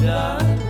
done.